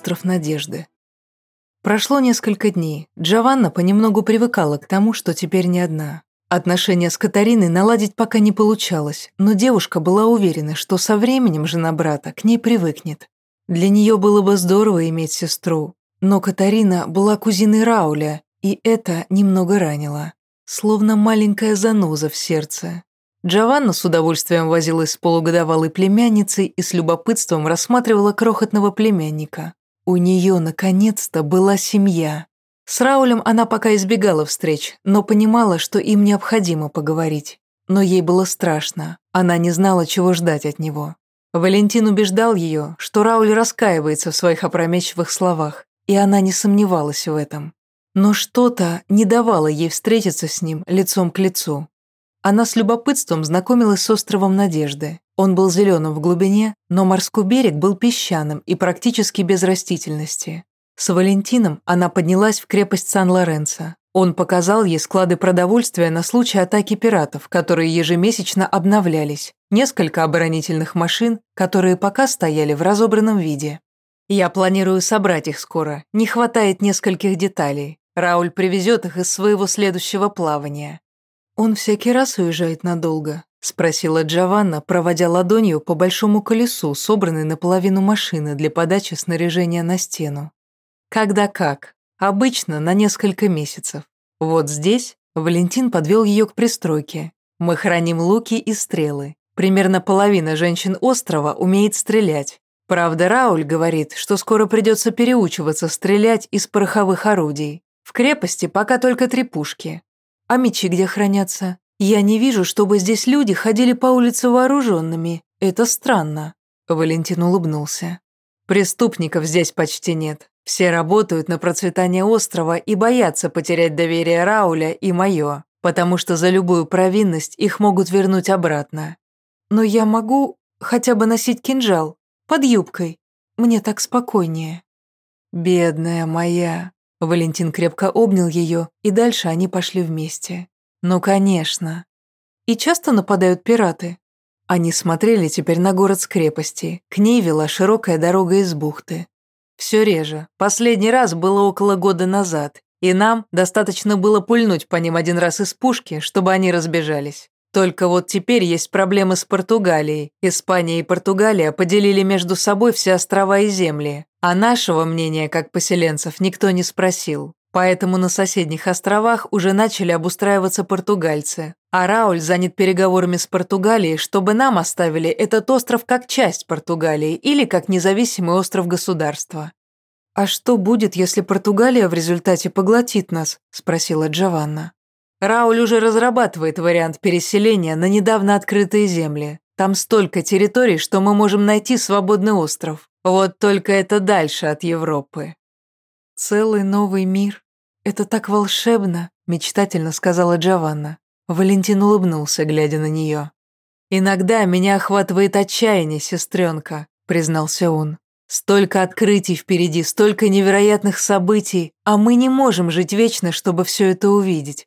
Остров Надежды. Прошло несколько дней. Джованна понемногу привыкала к тому, что теперь не одна. Отношения с Катариной наладить пока не получалось, но девушка была уверена, что со временем жена брата к ней привыкнет. Для нее было бы здорово иметь сестру, но Катарина была кузиной Рауля, и это немного ранило. Словно маленькая заноза в сердце. Джованна с удовольствием возилась с полугодовалой племянницей и с любопытством рассматривала крохотного племянника. У нее, наконец-то, была семья. С Раулем она пока избегала встреч, но понимала, что им необходимо поговорить. Но ей было страшно, она не знала, чего ждать от него. Валентин убеждал ее, что Рауль раскаивается в своих опрометчивых словах, и она не сомневалась в этом. Но что-то не давало ей встретиться с ним лицом к лицу. Она с любопытством знакомилась с островом Надежды. Он был зеленым в глубине, но морской берег был песчаным и практически без растительности. С Валентином она поднялась в крепость Сан-Лоренцо. Он показал ей склады продовольствия на случай атаки пиратов, которые ежемесячно обновлялись, несколько оборонительных машин, которые пока стояли в разобранном виде. «Я планирую собрать их скоро, не хватает нескольких деталей. Рауль привезет их из своего следующего плавания. «Он всякий раз уезжает надолго?» – спросила Джованна, проводя ладонью по большому колесу, собранной наполовину машины для подачи снаряжения на стену. «Когда как. Обычно на несколько месяцев. Вот здесь Валентин подвел ее к пристройке. Мы храним луки и стрелы. Примерно половина женщин острова умеет стрелять. Правда, Рауль говорит, что скоро придется переучиваться стрелять из пороховых орудий. В крепости пока только три пушки. А мечи где хранятся? Я не вижу, чтобы здесь люди ходили по улице вооруженными. Это странно. Валентин улыбнулся. Преступников здесь почти нет. Все работают на процветание острова и боятся потерять доверие Рауля и мое, потому что за любую провинность их могут вернуть обратно. Но я могу хотя бы носить кинжал под юбкой. Мне так спокойнее. Бедная моя, Валентин крепко обнял ее, и дальше они пошли вместе. Ну, конечно. И часто нападают пираты? Они смотрели теперь на город с крепости. К ней вела широкая дорога из бухты. Все реже. Последний раз было около года назад, и нам достаточно было пульнуть по ним один раз из пушки, чтобы они разбежались. Только вот теперь есть проблемы с Португалией. Испания и Португалия поделили между собой все острова и земли, а нашего мнения, как поселенцев, никто не спросил. Поэтому на соседних островах уже начали обустраиваться португальцы, а Рауль занят переговорами с Португалией, чтобы нам оставили этот остров как часть Португалии или как независимый остров государства. «А что будет, если Португалия в результате поглотит нас?» – спросила Джованна. Рауль уже разрабатывает вариант переселения на недавно открытые земли. Там столько территорий, что мы можем найти свободный остров. Вот только это дальше от Европы. Целый новый мир. Это так волшебно, мечтательно сказала Джованна. Валентин улыбнулся, глядя на нее. «Иногда меня охватывает отчаяние, сестренка», — признался он. «Столько открытий впереди, столько невероятных событий, а мы не можем жить вечно, чтобы все это увидеть.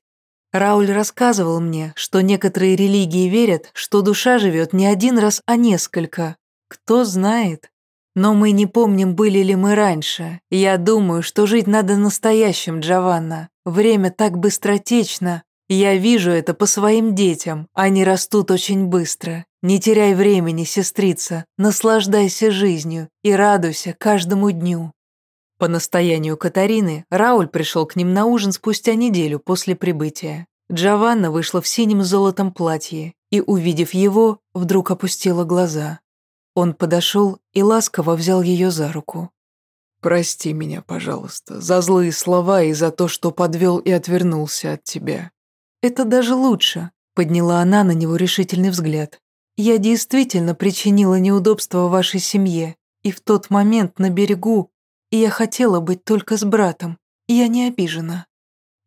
Рауль рассказывал мне, что некоторые религии верят, что душа живет не один раз, а несколько. Кто знает. Но мы не помним, были ли мы раньше. Я думаю, что жить надо настоящим, Джованна. Время так быстротечно. Я вижу это по своим детям. Они растут очень быстро. Не теряй времени, сестрица. Наслаждайся жизнью и радуйся каждому дню. По настоянию Катарины, Рауль пришел к ним на ужин спустя неделю после прибытия. Джованна вышла в синем золотом платье и, увидев его, вдруг опустила глаза. Он подошел и ласково взял ее за руку. «Прости меня, пожалуйста, за злые слова и за то, что подвел и отвернулся от тебя». «Это даже лучше», — подняла она на него решительный взгляд. «Я действительно причинила неудобства вашей семье, и в тот момент на берегу и я хотела быть только с братом. Я не обижена».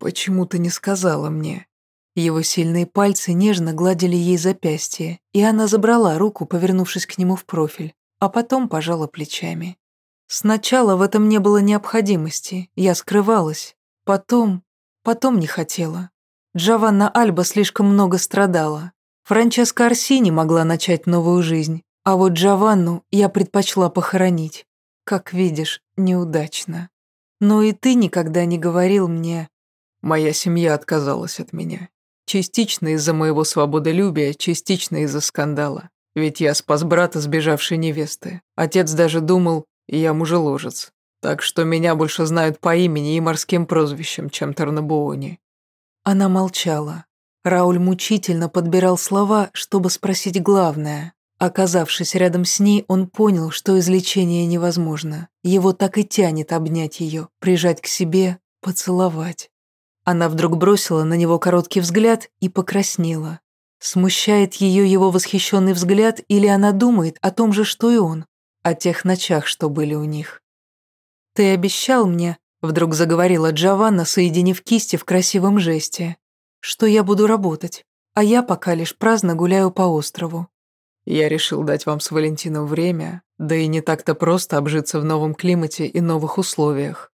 «Почему ты не сказала мне?» Его сильные пальцы нежно гладили ей запястье, и она забрала руку, повернувшись к нему в профиль, а потом пожала плечами. Сначала в этом не было необходимости, я скрывалась. Потом, потом не хотела. Джованна Альба слишком много страдала. Франческа Арсини могла начать новую жизнь, а вот Джованну я предпочла похоронить. как видишь, неудачно. Но и ты никогда не говорил мне... Моя семья отказалась от меня. Частично из-за моего свободолюбия, частично из-за скандала. Ведь я спас брата сбежавшей невесты. Отец даже думал, я мужеложец. Так что меня больше знают по имени и морским прозвищам, чем Тарнабуони. Она молчала. Рауль мучительно подбирал слова, чтобы спросить главное. Оказавшись рядом с ней, он понял, что излечение невозможно. Его так и тянет обнять ее, прижать к себе, поцеловать. Она вдруг бросила на него короткий взгляд и покраснела. Смущает ее его восхищенный взгляд или она думает о том же, что и он, о тех ночах, что были у них. «Ты обещал мне», — вдруг заговорила Джованна, соединив кисти в красивом жесте, «что я буду работать, а я пока лишь праздно гуляю по острову. Я решил дать вам с Валентином время, да и не так-то просто обжиться в новом климате и новых условиях.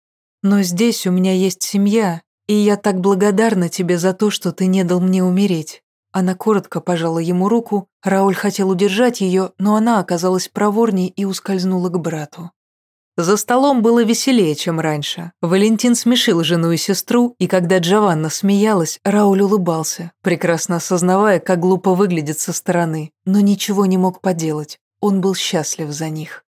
Но здесь у меня есть семья, и я так благодарна тебе за то, что ты не дал мне умереть. Она коротко пожала ему руку, Рауль хотел удержать ее, но она оказалась проворней и ускользнула к брату. За столом было веселее, чем раньше. Валентин смешил жену и сестру, и когда Джованна смеялась, Рауль улыбался, прекрасно осознавая, как глупо выглядит со стороны, но ничего не мог поделать. Он был счастлив за них.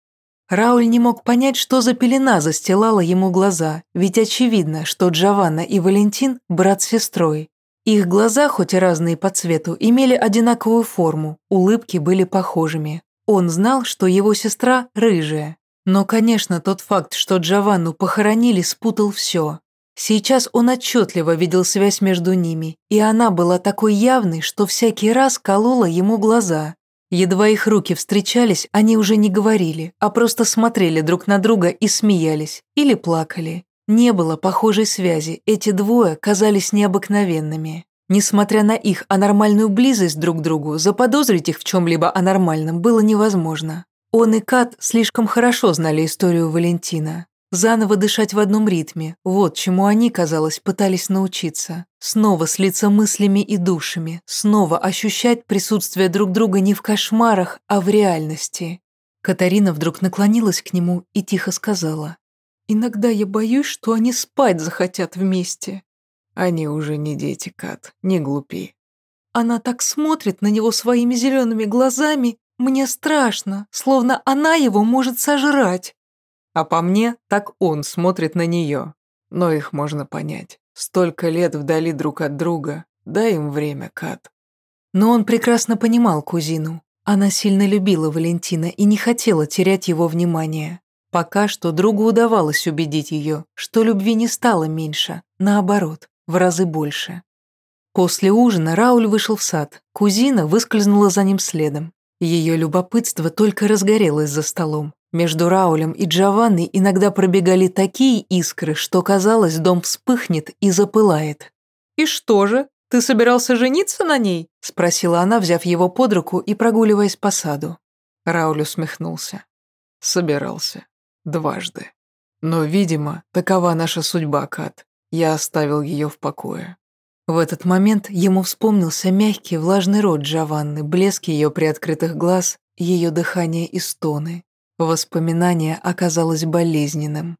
Рауль не мог понять, что за пелена застилала ему глаза, ведь очевидно, что Джованна и Валентин – брат с сестрой. Их глаза, хоть и разные по цвету, имели одинаковую форму, улыбки были похожими. Он знал, что его сестра – рыжая, но, конечно, тот факт, что Джованну похоронили, спутал все. Сейчас он отчетливо видел связь между ними, и она была такой явной, что всякий раз колола ему глаза. Едва их руки встречались, они уже не говорили, а просто смотрели друг на друга и смеялись, или плакали. Не было похожей связи, эти двое казались необыкновенными. Несмотря на их анормальную близость друг к другу, заподозрить их в чем-либо анормальном было невозможно. Он и Кат слишком хорошо знали историю Валентина. Заново дышать в одном ритме – вот чему они, казалось, пытались научиться. Снова слиться мыслями и душами, снова ощущать присутствие друг друга не в кошмарах, а в реальности. Катарина вдруг наклонилась к нему и тихо сказала. «Иногда я боюсь, что они спать захотят вместе». «Они уже не дети, Кат, не глупи». Она так смотрит на него своими зелеными глазами, мне страшно, словно она его может сожрать. А по мне, так он смотрит на нее. Но их можно понять. Столько лет вдали друг от друга. Дай им время, Кат. Но он прекрасно понимал кузину. Она сильно любила Валентина и не хотела терять его внимание. Пока что другу удавалось убедить ее, что любви не стало меньше, наоборот, в разы больше. После ужина Рауль вышел в сад, кузина выскользнула за ним следом. Ее любопытство только разгорелось за столом. Между Раулем и Джованной иногда пробегали такие искры, что казалось, дом вспыхнет и запылает. «И что же, ты собирался жениться на ней?» – спросила она, взяв его под руку и прогуливаясь по саду. Рауль усмехнулся. «Собирался. Дважды. Но, видимо, такова наша судьба, Кат. Я оставил ее в покое. В этот момент ему вспомнился мягкий влажный рот Джованны, блеск ее приоткрытых глаз, ее дыхание и стоны. Воспоминание оказалось болезненным.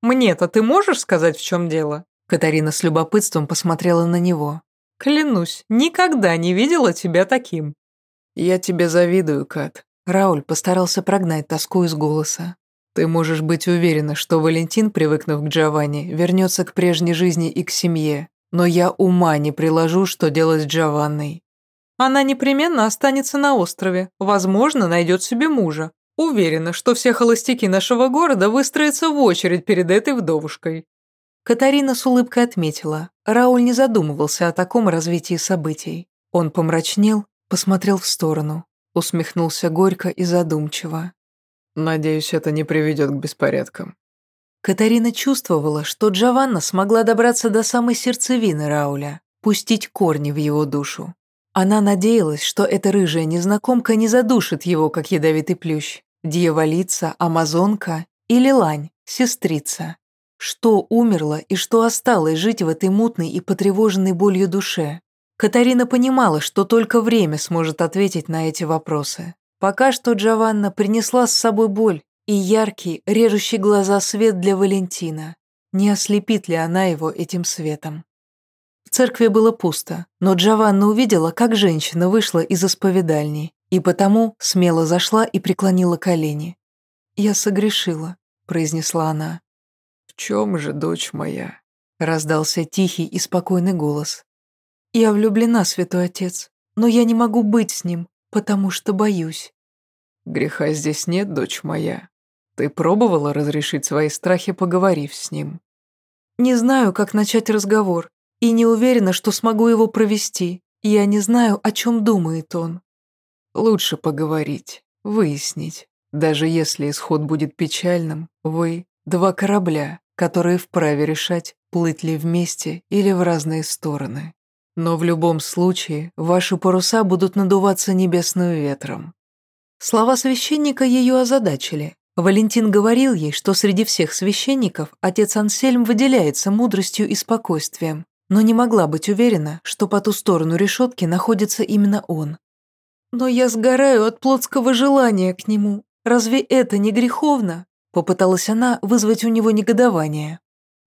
«Мне-то ты можешь сказать, в чем дело?» Катарина с любопытством посмотрела на него. «Клянусь, никогда не видела тебя таким». «Я тебе завидую, Кат». Рауль постарался прогнать тоску из голоса. «Ты можешь быть уверена, что Валентин, привыкнув к Джованни, вернется к прежней жизни и к семье, но я ума не приложу, что делать с Джованной. Она непременно останется на острове, возможно, найдет себе мужа. Уверена, что все холостяки нашего города выстроятся в очередь перед этой вдовушкой». Катарина с улыбкой отметила. Рауль не задумывался о таком развитии событий. Он помрачнел, посмотрел в сторону, усмехнулся горько и задумчиво. «Надеюсь, это не приведет к беспорядкам». Катарина чувствовала, что Джованна смогла добраться до самой сердцевины Рауля, пустить корни в его душу. Она надеялась, что эта рыжая незнакомка не задушит его, как ядовитый плющ. Дьяволица, амазонка или лань, сестрица. Что умерло и что осталось жить в этой мутной и потревоженной болью душе? Катарина понимала, что только время сможет ответить на эти вопросы. Пока что Джованна принесла с собой боль, и яркий, режущий глаза свет для Валентина. Не ослепит ли она его этим светом? В церкви было пусто, но Джованна увидела, как женщина вышла из исповедальни, и потому смело зашла и преклонила колени. «Я согрешила», — произнесла она. «В чем же, дочь моя?» — раздался тихий и спокойный голос. «Я влюблена, святой отец, но я не могу быть с ним, потому что боюсь». «Греха здесь нет, дочь моя. Ты пробовала разрешить свои страхи, поговорив с ним?» «Не знаю, как начать разговор, и не уверена, что смогу его провести. Я не знаю, о чем думает он». «Лучше поговорить, выяснить. Даже если исход будет печальным, вы — два корабля, которые вправе решать, плыть ли вместе или в разные стороны. Но в любом случае ваши паруса будут надуваться небесным ветром. Слова священника ее озадачили. Валентин говорил ей, что среди всех священников отец Ансельм выделяется мудростью и спокойствием, но не могла быть уверена, что по ту сторону решетки находится именно он. «Но я сгораю от плотского желания к нему. Разве это не греховно?» Попыталась она вызвать у него негодование.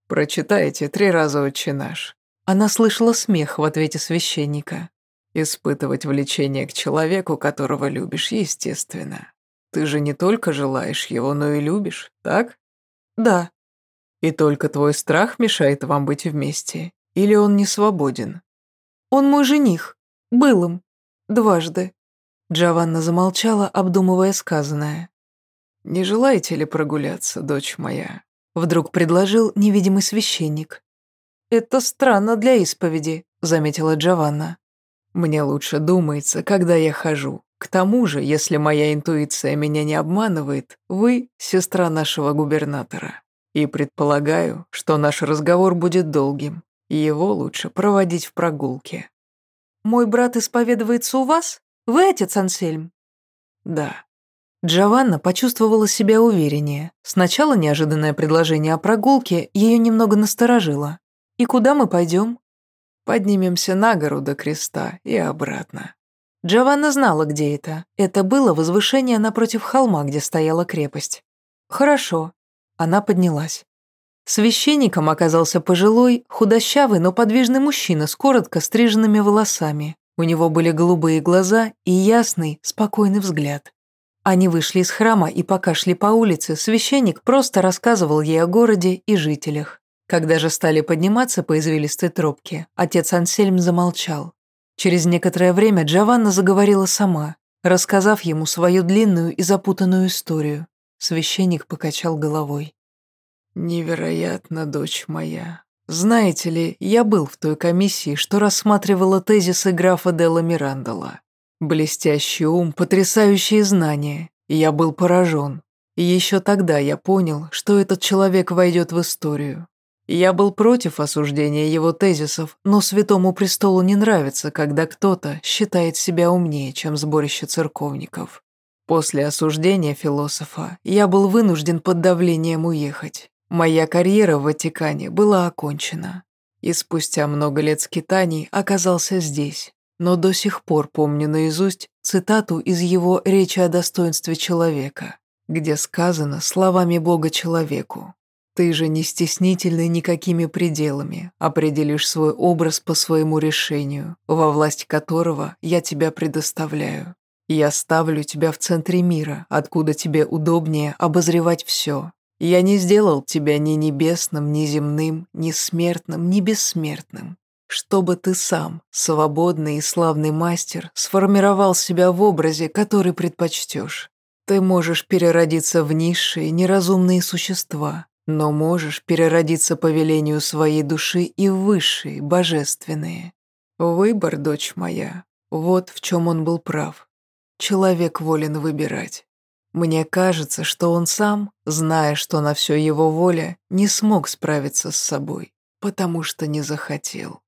«Прочитайте три раза «Отче наш». Она слышала смех в ответе священника. «Испытывать влечение к человеку, которого любишь, естественно. Ты же не только желаешь его, но и любишь, так?» «Да». «И только твой страх мешает вам быть вместе? Или он не свободен?» «Он мой жених. Был им. Дважды». Джованна замолчала, обдумывая сказанное. «Не желаете ли прогуляться, дочь моя?» Вдруг предложил невидимый священник. «Это странно для исповеди», — заметила Джованна. «Мне лучше думается, когда я хожу. К тому же, если моя интуиция меня не обманывает, вы — сестра нашего губернатора. И предполагаю, что наш разговор будет долгим, его лучше проводить в прогулке». «Мой брат исповедуется у вас? Вы отец Ансельм?» «Да». Джованна почувствовала себя увереннее. Сначала неожиданное предложение о прогулке ее немного насторожило. «И куда мы пойдем?» «Поднимемся на гору до креста и обратно». Джованна знала, где это. Это было возвышение напротив холма, где стояла крепость. «Хорошо». Она поднялась. Священником оказался пожилой, худощавый, но подвижный мужчина с коротко стриженными волосами. У него были голубые глаза и ясный, спокойный взгляд. Они вышли из храма, и пока шли по улице, священник просто рассказывал ей о городе и жителях. Когда же стали подниматься по извилистой тропке, отец Ансельм замолчал. Через некоторое время Джованна заговорила сама, рассказав ему свою длинную и запутанную историю. Священник покачал головой. «Невероятно, дочь моя. Знаете ли, я был в той комиссии, что рассматривала тезисы графа Делла Мирандола. Блестящий ум, потрясающие знания. Я был поражен. И еще тогда я понял, что этот человек войдет в историю. Я был против осуждения его тезисов, но Святому Престолу не нравится, когда кто-то считает себя умнее, чем сборище церковников. После осуждения философа я был вынужден под давлением уехать. Моя карьера в Ватикане была окончена. И спустя много лет скитаний оказался здесь. Но до сих пор помню наизусть цитату из его речи о достоинстве человека, где сказано словами Бога человеку ты же не стеснительный никакими пределами, определишь свой образ по своему решению, во власть которого я тебя предоставляю. Я ставлю тебя в центре мира, откуда тебе удобнее обозревать все. Я не сделал тебя ни небесным, ни земным, ни смертным, ни бессмертным. Чтобы ты сам, свободный и славный мастер, сформировал себя в образе, который предпочтешь. Ты можешь переродиться в низшие, неразумные существа, но можешь переродиться по велению своей души и в высшие, божественные. Выбор, дочь моя, вот в чем он был прав. Человек волен выбирать. Мне кажется, что он сам, зная, что на все его воля, не смог справиться с собой, потому что не захотел.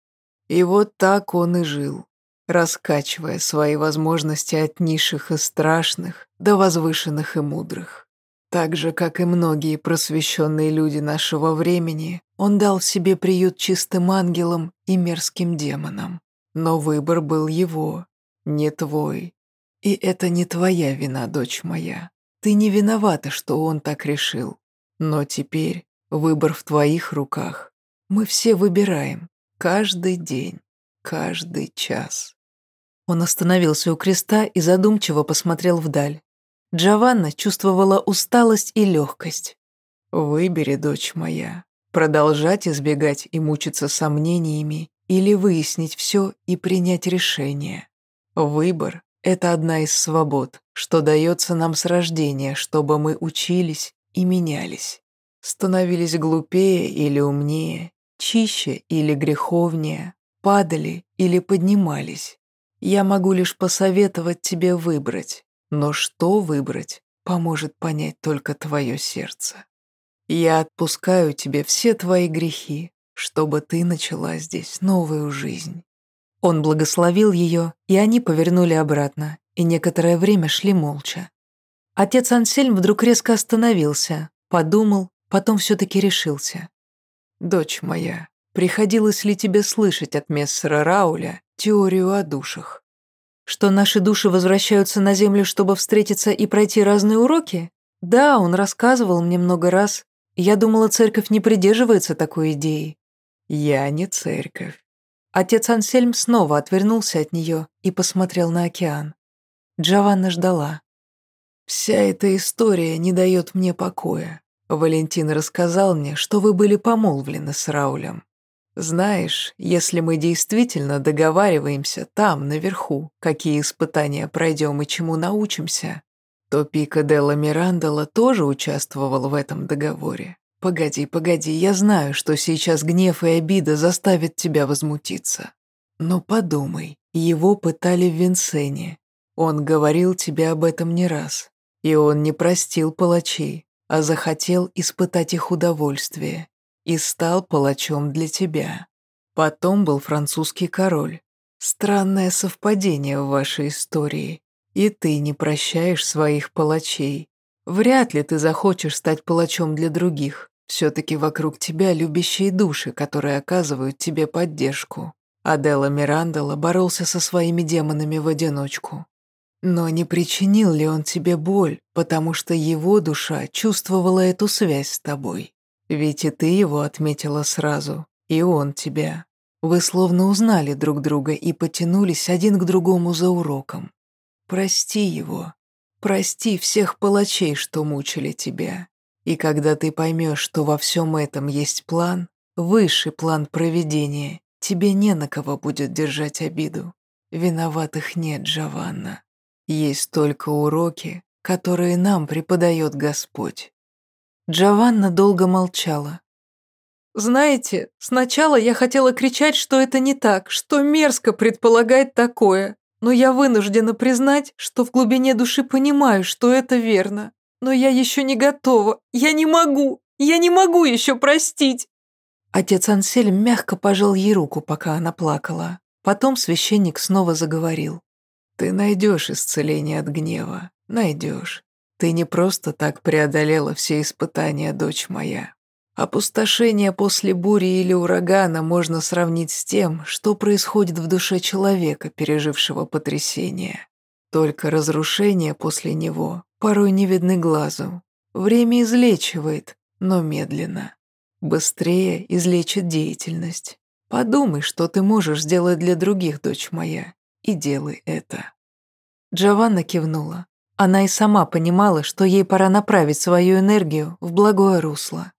И вот так он и жил, раскачивая свои возможности от низших и страшных до возвышенных и мудрых. Так же, как и многие просвещенные люди нашего времени, он дал себе приют чистым ангелам и мерзким демонам. Но выбор был его, не твой. И это не твоя вина, дочь моя. Ты не виновата, что он так решил. Но теперь выбор в твоих руках. Мы все выбираем. Каждый день, каждый час. Он остановился у креста и задумчиво посмотрел вдаль. Джованна чувствовала усталость и легкость. «Выбери, дочь моя, продолжать избегать и мучиться сомнениями или выяснить все и принять решение. Выбор – это одна из свобод, что дается нам с рождения, чтобы мы учились и менялись, становились глупее или умнее, чище или греховнее, падали или поднимались. Я могу лишь посоветовать тебе выбрать, но что выбрать, поможет понять только твое сердце. Я отпускаю тебе все твои грехи, чтобы ты начала здесь новую жизнь». Он благословил ее, и они повернули обратно, и некоторое время шли молча. Отец Ансельм вдруг резко остановился, подумал, потом все-таки решился. «Дочь моя, приходилось ли тебе слышать от мессера Рауля теорию о душах?» «Что наши души возвращаются на Землю, чтобы встретиться и пройти разные уроки? Да, он рассказывал мне много раз. Я думала, церковь не придерживается такой идеи. «Я не церковь». Отец Ансельм снова отвернулся от нее и посмотрел на океан. Джованна ждала. «Вся эта история не дает мне покоя. Валентин рассказал мне, что вы были помолвлены с Раулем. Знаешь, если мы действительно договариваемся там, наверху, какие испытания пройдем и чему научимся, то Пика Делла Мирандола тоже участвовал в этом договоре. «Погоди, погоди, я знаю, что сейчас гнев и обида заставят тебя возмутиться. Но подумай, его пытали в Винсене. Он говорил тебе об этом не раз. И он не простил палачей, а захотел испытать их удовольствие. И стал палачом для тебя. Потом был французский король. Странное совпадение в вашей истории. И ты не прощаешь своих палачей. Вряд ли ты захочешь стать палачом для других. Все-таки вокруг тебя любящие души, которые оказывают тебе поддержку. Адела Мирандола боролся со своими демонами в одиночку. Но не причинил ли он тебе боль, потому что его душа чувствовала эту связь с тобой? Ведь и ты его отметила сразу, и он тебя. Вы словно узнали друг друга и потянулись один к другому за уроком. Прости его. Прости всех палачей, что мучили тебя. И когда ты поймешь, что во всем этом есть план, высший план проведения, тебе не на кого будет держать обиду. Виноватых нет, Джованна. Есть только уроки, которые нам преподает Господь. Джованна долго молчала. «Знаете, сначала я хотела кричать, что это не так, что мерзко предполагать такое, но я вынуждена признать, что в глубине души понимаю, что это верно. Но я еще не готова. Я не могу. Я не могу еще простить. Отец Ансельм мягко пожал ей руку, пока она плакала. Потом священник снова заговорил. «Ты найдешь исцеление от гнева. Найдешь. Ты не просто так преодолела все испытания, дочь моя. Опустошение после бури или урагана можно сравнить с тем, что происходит в душе человека, пережившего потрясение. Только разрушение после него порой не видны глазу. Время излечивает, но медленно. Быстрее излечит деятельность. Подумай, что ты можешь сделать для других, дочь моя, и делай это». Джованна кивнула. Она и сама понимала, что ей пора направить свою энергию в благое русло.